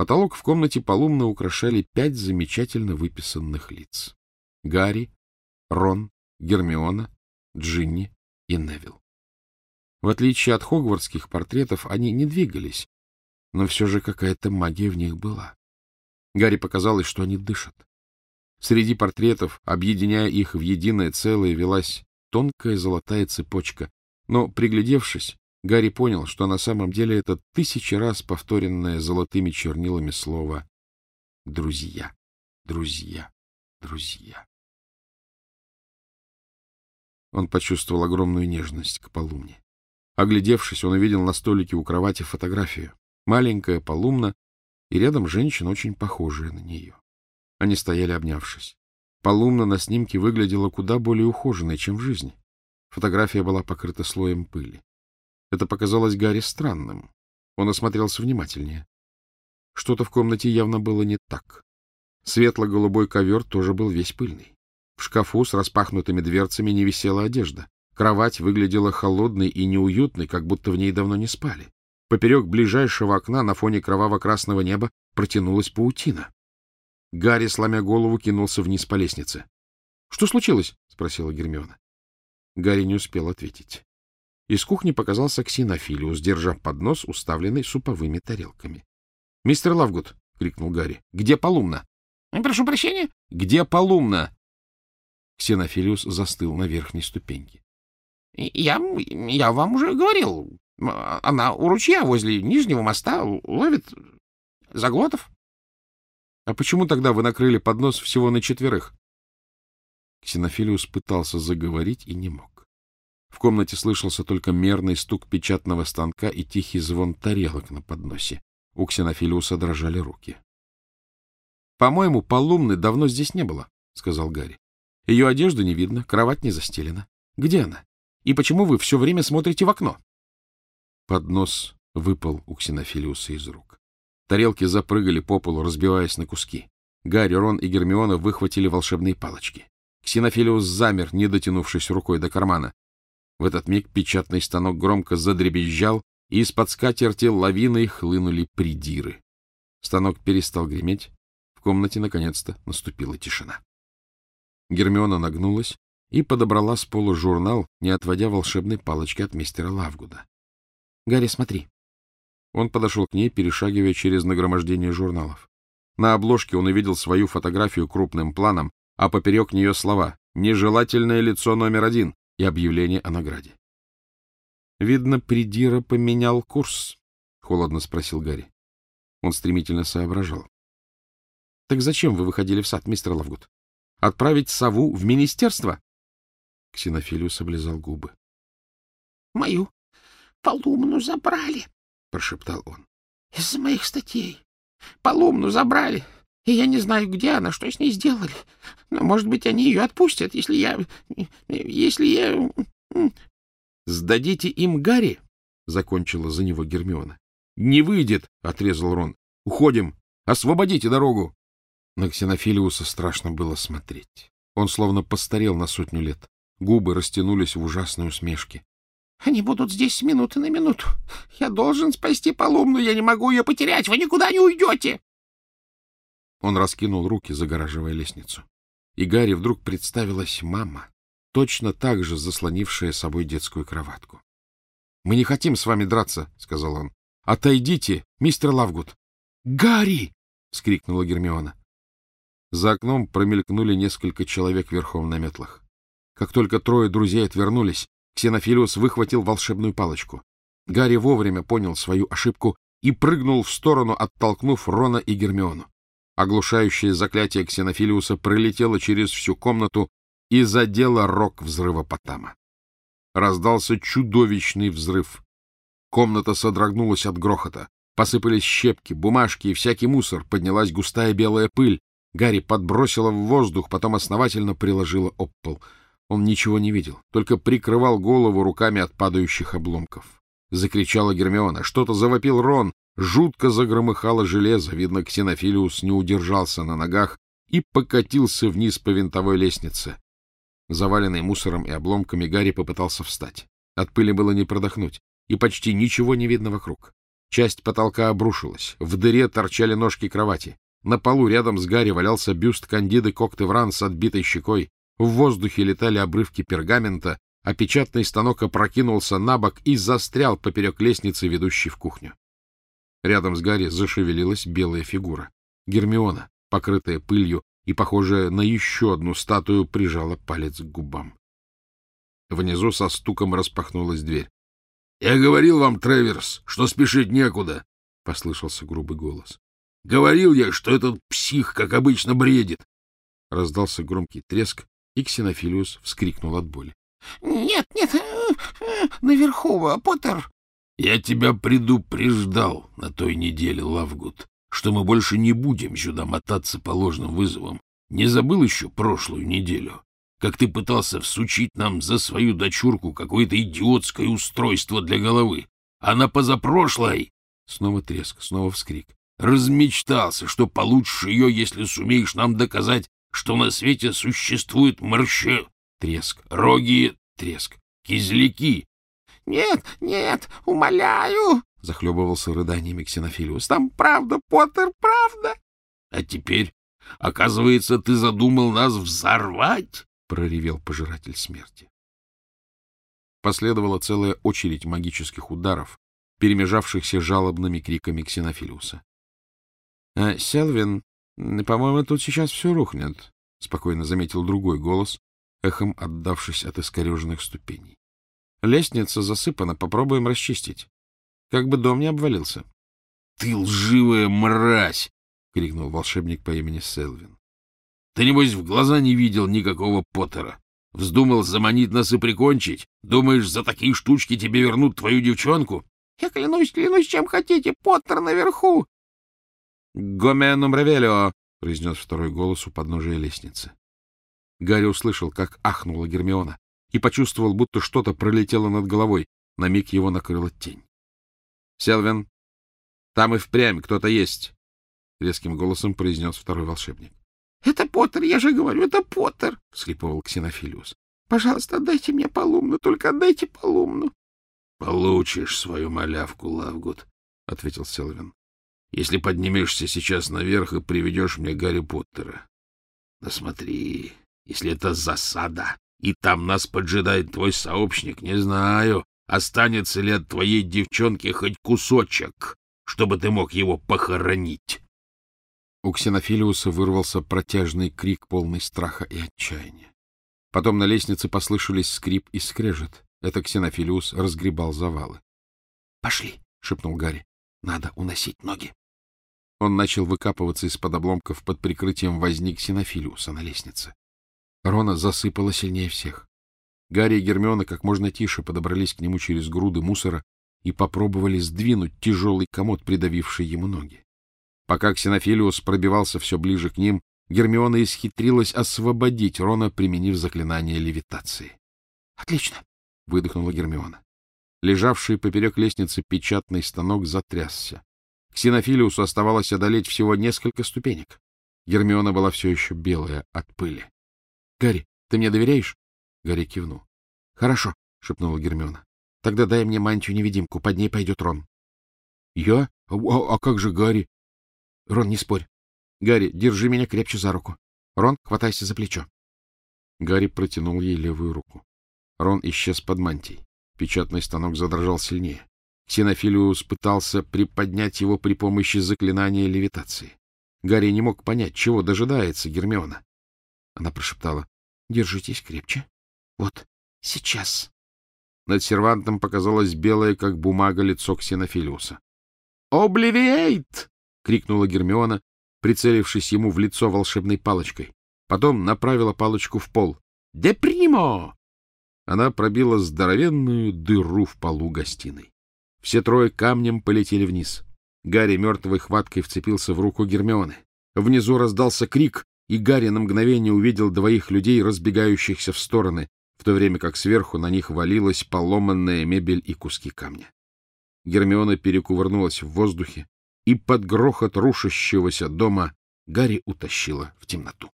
Потолок в комнате полумно украшали пять замечательно выписанных лиц. Гарри, Рон, Гермиона, Джинни и Невилл. В отличие от хогвартских портретов, они не двигались, но все же какая-то магия в них была. Гарри показалось, что они дышат. Среди портретов, объединяя их в единое целое, велась тонкая золотая цепочка, но, приглядевшись, Гарри понял, что на самом деле это тысячи раз повторенное золотыми чернилами слово «друзья, друзья, друзья». Он почувствовал огромную нежность к Полумне. Оглядевшись, он увидел на столике у кровати фотографию. Маленькая Полумна и рядом женщина, очень похожая на нее. Они стояли, обнявшись. Полумна на снимке выглядела куда более ухоженной, чем в жизни. Фотография была покрыта слоем пыли. Это показалось Гарри странным. Он осмотрелся внимательнее. Что-то в комнате явно было не так. Светло-голубой ковер тоже был весь пыльный. В шкафу с распахнутыми дверцами не висела одежда. Кровать выглядела холодной и неуютной, как будто в ней давно не спали. Поперек ближайшего окна на фоне кроваво-красного неба протянулась паутина. Гарри, сломя голову, кинулся вниз по лестнице. — Что случилось? — спросила Гермиона. Гарри не успел ответить. Из кухни показался Ксенофилиус, держа поднос, уставленный суповыми тарелками. — Мистер Лавгуд! — крикнул Гарри. — Где Полумна? — Прошу прощения? — Где Полумна? Ксенофилиус застыл на верхней ступеньке. — Я, я вам уже говорил. Она у ручья возле Нижнего моста ловит заглотов. — А почему тогда вы накрыли поднос всего на четверых? Ксенофилиус пытался заговорить и не мог. В комнате слышался только мерный стук печатного станка и тихий звон тарелок на подносе. У Ксенофилиуса дрожали руки. — По-моему, Полумны давно здесь не было, — сказал Гарри. — Ее одежды не видно, кровать не застелена. Где она? И почему вы все время смотрите в окно? Поднос выпал у Ксенофилиуса из рук. Тарелки запрыгали по полу, разбиваясь на куски. Гарри, Рон и Гермиона выхватили волшебные палочки. Ксенофилиус замер, не дотянувшись рукой до кармана. В этот миг печатный станок громко задребезжал, и из-под скатерти лавиной хлынули придиры. Станок перестал греметь. В комнате наконец-то наступила тишина. Гермиона нагнулась и подобрала с пола журнал, не отводя волшебной палочки от мистера Лавгуда. — Гарри, смотри. Он подошел к ней, перешагивая через нагромождение журналов. На обложке он увидел свою фотографию крупным планом, а поперек нее слова «Нежелательное лицо номер один» и объявление о награде. — Видно, придира поменял курс, — холодно спросил Гарри. Он стремительно соображал. — Так зачем вы выходили в сад, мистер Лавгуд? Отправить сову в министерство? Ксенофилиус облизал губы. — Мою полумну забрали, — прошептал он. — Из-за моих статей. Полумну забрали, и я не знаю, где она, что с ней сделали. Но, может быть, они ее отпустят, если я... Если я... — Сдадите им Гарри? — закончила за него Гермиона. — Не выйдет, — отрезал Рон. — Уходим. Освободите дорогу. На Ксенофилиуса страшно было смотреть. Он словно постарел на сотню лет. Губы растянулись в ужасной усмешке. — Они будут здесь с минуты на минуту. Я должен спасти Полумну, я не могу ее потерять. Вы никуда не уйдете. Он раскинул руки, загораживая лестницу. И Гарри вдруг представилась мама, точно так же заслонившая собой детскую кроватку. — Мы не хотим с вами драться, — сказал он. — Отойдите, мистер Лавгуд. — Гарри! — вскрикнула Гермиона. За окном промелькнули несколько человек верхом на метлах. Как только трое друзей отвернулись, Ксенофилиус выхватил волшебную палочку. Гарри вовремя понял свою ошибку и прыгнул в сторону, оттолкнув Рона и Гермиону. Оглушающее заклятие Ксенофилиуса пролетело через всю комнату и задело рог взрыва Потама. Раздался чудовищный взрыв. Комната содрогнулась от грохота. Посыпались щепки, бумажки и всякий мусор. Поднялась густая белая пыль. Гарри подбросила в воздух, потом основательно приложила об пол. Он ничего не видел, только прикрывал голову руками от падающих обломков. Закричала Гермиона. Что-то завопил Рон. Жутко загромыхало железо, видно, Ксенофилиус не удержался на ногах и покатился вниз по винтовой лестнице. Заваленный мусором и обломками, Гарри попытался встать. От пыли было не продохнуть, и почти ничего не видно вокруг. Часть потолка обрушилась. В дыре торчали ножки кровати. На полу рядом с Гарри валялся бюст Кандиды Коктевран с отбитой щекой. В воздухе летали обрывки пергамента, а печатный станок опрокинулся на бок и застрял поперек лестницы, ведущей в кухню. Рядом с Гарри зашевелилась белая фигура. Гермиона, покрытая пылью и похожая на еще одну статую, прижала палец к губам. Внизу со стуком распахнулась дверь. — Я говорил вам, Треверс, что спешить некуда, — послышался грубый голос. — Говорил я, что этот псих, как обычно, бредит. Раздался громкий треск, и Ксенофилиус вскрикнул от боли. — Нет, нет, э, э, наверху, Поттер. — Я тебя предупреждал на той неделе, Лавгуд, что мы больше не будем сюда мотаться по ложным вызовам. Не забыл еще прошлую неделю? как ты пытался всучить нам за свою дочурку какое-то идиотское устройство для головы. А на позапрошлой... Снова треск, снова вскрик. Размечтался, что получишь ее, если сумеешь нам доказать, что на свете существует морще... Треск. Роги... Треск. Кизляки. — Нет, нет, умоляю! — захлебывался рыданиями Ксенофилиус. — Там правда, Поттер, правда! — А теперь, оказывается, ты задумал нас взорвать? проревел пожиратель смерти. Последовала целая очередь магических ударов, перемежавшихся жалобными криками Ксенофилиуса. «А, — Селвин, по-моему, тут сейчас все рухнет, — спокойно заметил другой голос, эхом отдавшись от искореженных ступеней. — Лестница засыпана, попробуем расчистить. Как бы дом не обвалился. — Ты лживая мразь! — крикнул волшебник по имени Селвин. Ты, небось, в глаза не видел никакого Поттера. Вздумал заманить нас и прикончить? Думаешь, за такие штучки тебе вернут твою девчонку? — Я клянусь, клянусь, чем хотите, Поттер наверху! — Гоменум ревелио! — произнес второй голос у подножия лестницы. Гарри услышал, как ахнула Гермиона, и почувствовал, будто что-то пролетело над головой. На миг его накрыла тень. — Селвин, там и впрямь кто-то есть! — резким голосом произнес второй волшебник. — Это Поттер, я же говорю, это Поттер! — всхлипывал Ксенофилиус. — Пожалуйста, отдайте мне Полумну, только отдайте Полумну. — Получишь свою малявку, Лавгуд, — ответил Селвин. — Если поднимешься сейчас наверх и приведешь мне Гарри Поттера. Но смотри, если это засада, и там нас поджидает твой сообщник, не знаю, останется ли от твоей девчонки хоть кусочек, чтобы ты мог его похоронить. У Ксенофилиуса вырвался протяжный крик, полный страха и отчаяния. Потом на лестнице послышались скрип и скрежет. Это Ксенофилиус разгребал завалы. — Пошли, — шепнул Гарри. — Надо уносить ноги. Он начал выкапываться из-под обломков под прикрытием возни Ксенофилиуса на лестнице. Рона засыпала сильнее всех. Гарри и Гермиона как можно тише подобрались к нему через груды мусора и попробовали сдвинуть тяжелый комод, придавивший ему ноги. Пока Ксенофилиус пробивался все ближе к ним, Гермиона исхитрилась освободить Рона, применив заклинание левитации. — Отлично! — выдохнула Гермиона. Лежавший поперек лестницы печатный станок затрясся. Ксенофилиусу оставалось одолеть всего несколько ступенек. Гермиона была все еще белая от пыли. — Гарри, ты мне доверяешь? Гарри кивнул. — Хорошо, — шепнула Гермиона. — Тогда дай мне мантию-невидимку, под ней пойдет Рон. — Я? А, а как же Гарри? Рон, не спорь. Гарри, держи меня крепче за руку. Рон, хватайся за плечо. Гарри протянул ей левую руку. Рон исчез под мантией. Печатный станок задрожал сильнее. Ксенофилиус пытался приподнять его при помощи заклинания левитации. Гарри не мог понять, чего дожидается Гермиона. Она прошептала. — Держитесь крепче. Вот, сейчас. Над сервантом показалось белое, как бумага, лицо Ксенофилиуса. «Обливиейт!» — крикнула Гермиона, прицелившись ему в лицо волшебной палочкой. Потом направила палочку в пол. «Депримо!» Она пробила здоровенную дыру в полу гостиной. Все трое камнем полетели вниз. Гарри мертвой хваткой вцепился в руку Гермионы. Внизу раздался крик, и Гарри на мгновение увидел двоих людей, разбегающихся в стороны, в то время как сверху на них валилась поломанная мебель и куски камня. Гермиона перекувырнулась в воздухе, и под грохот рушащегося дома Гарри утащила в темноту.